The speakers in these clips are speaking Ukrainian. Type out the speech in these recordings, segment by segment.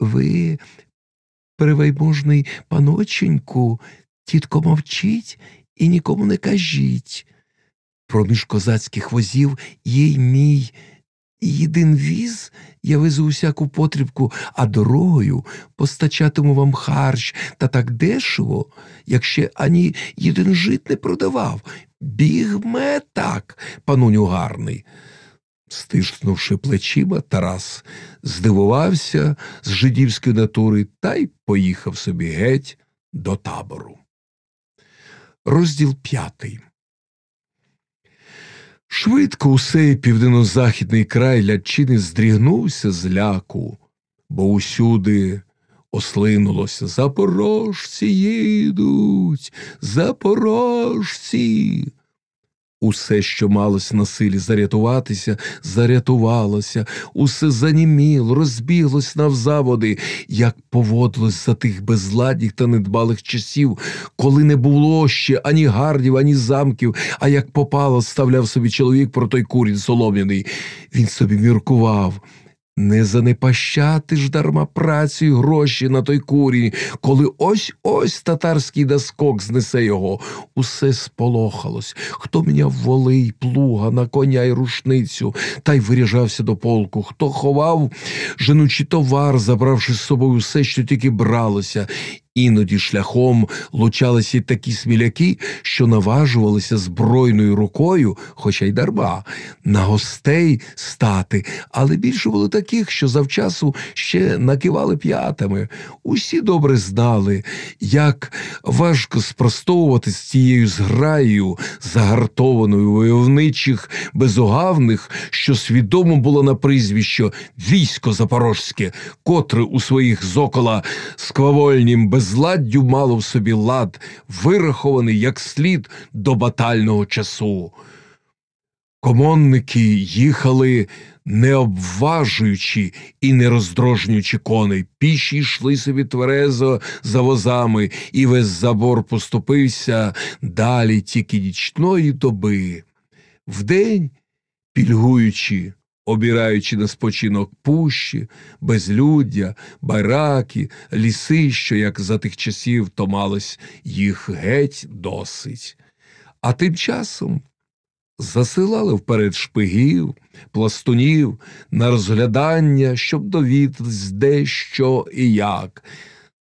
Ви, перевейможний паноченьку, тітко мовчіть і нікому не кажіть. Проміж козацьких возів є й мій єдин віз, я везу усяку потрібку, а дорогою постачатиму вам харч та так дешево, як ще ані єдин жит не продавав. Бігме так, пануню гарний. Стиснувши плечима, Тарас здивувався з жидівської натури та й поїхав собі геть до табору. Розділ п'ятий. Швидко усей південно-західний край лячини здрігнувся з ляку, бо усюди ослинулося Запорожці їдуть, запорожці. Усе, що малося на силі зарятуватися, зарятувалося, усе заніміло, розбіглось навзаводи, як поводилось за тих безладніх та недбалих часів, коли не було ще ані гардів, ані замків, а як попало, ставляв собі чоловік про той курінь солом'яний. Він собі міркував. Не занепащати ж дарма працю й гроші на той курінь, коли ось ось татарський доскок знесе його. Усе сполохалось. Хто міняв воли й плуга на коня й рушницю, та й виряжався до полку, хто ховав женучий товар, забравши з собою все, що тільки бралося. Іноді шляхом лучалися такі сміляки, що наважувалися збройною рукою, хоча й дарма, на гостей стати, але більше було таких, що завчасу ще накивали п'ятами. Усі добре знали, як важко спростовувати з цією зграєю, загартованою войовничих, безугавних, що свідомо було на прізвище військо запорожське, котре у своїх зокола сквавольнім без безладдю мало в собі лад, вирахований як слід до батального часу. Комонники їхали, не обважуючи і не роздрожнюючи коней, піші йшли собі тверезо за возами, і весь забор поступився далі тільки нічної доби. Вдень, пільгуючи, обіраючи на спочинок пущі, безлюддя, бараки, ліси, що, як за тих часів, то малось їх геть досить. А тим часом засилали вперед шпигів, пластунів на розглядання, щоб довідатись де, що і як.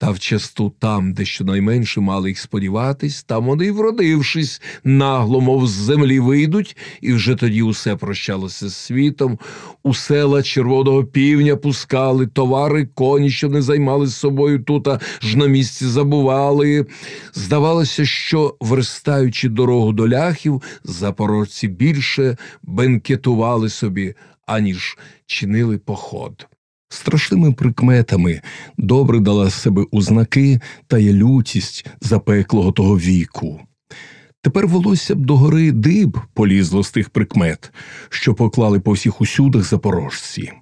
Та вчасту там, де щонайменше мали їх сподіватись, там вони вродившись, нагло, мов з землі вийдуть, і вже тоді усе прощалося з світом, у села червоного півня пускали, товари, коні, що не займали з собою тут, а ж на місці забували. Здавалося, що, верстаючи дорогу до ляхів, запорожці більше бенкетували собі, аніж чинили поход страшними прикметами. Добре дала себе у знаки та є лютість запеклого того віку. Тепер волосся б до гори диб полізло з тих прикмет, що поклали по всіх усюдах запорожці,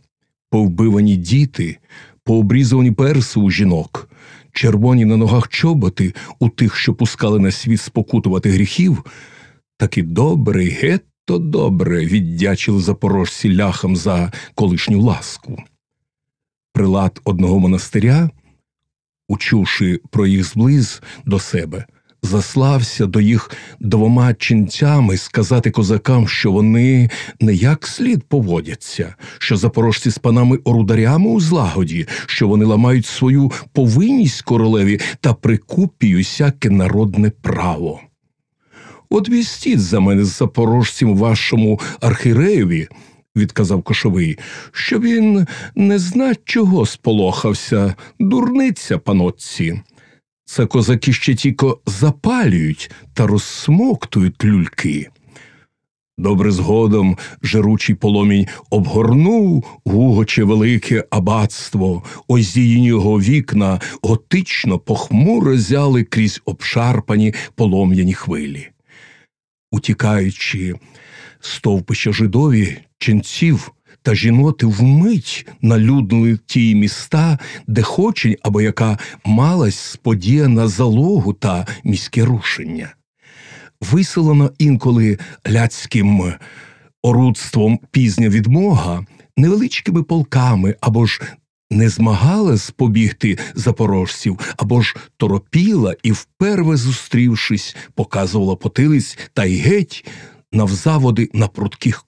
повбивані діти, пообрізані перси у жінок, червоні на ногах чоботи у тих, що пускали на світ спокутувати гріхів, таки добре, гетто добре віддячили запорожці ляхам за колишню ласку прилад одного монастиря, учувши про їх зблиз до себе, заслався до їх двома ченцями сказати козакам, що вони не як слід поводяться, що запорожці з панами орударями у злагоді, що вони ламають свою повинність королеві та прикупіють всяке народне право. От вістіть за мене з запорожцем вашому архіреєві, відказав кошовий, що він не зна чого сполохався, дурниця панотці. Це козаки ще тільки запалюють та розсмоктують люльки. Добре згодом жиручий поломінь обгорнув гугоче велике абатство, озіїні його вікна готично похмуро зяли крізь обшарпані полом'яні хвилі. Утікаючи, стовпища жидові ченців та жіноти вмить налюднили ті міста, де хочень або яка малась сподіяна залогу та міське рушення. Виселено інколи ляцьким орудством пізня відмога, невеличкими полками або ж не змагалась побігти запорожців, або ж торопіла і, вперве зустрівшись, показувала потилиць та й геть навзаводи на прутких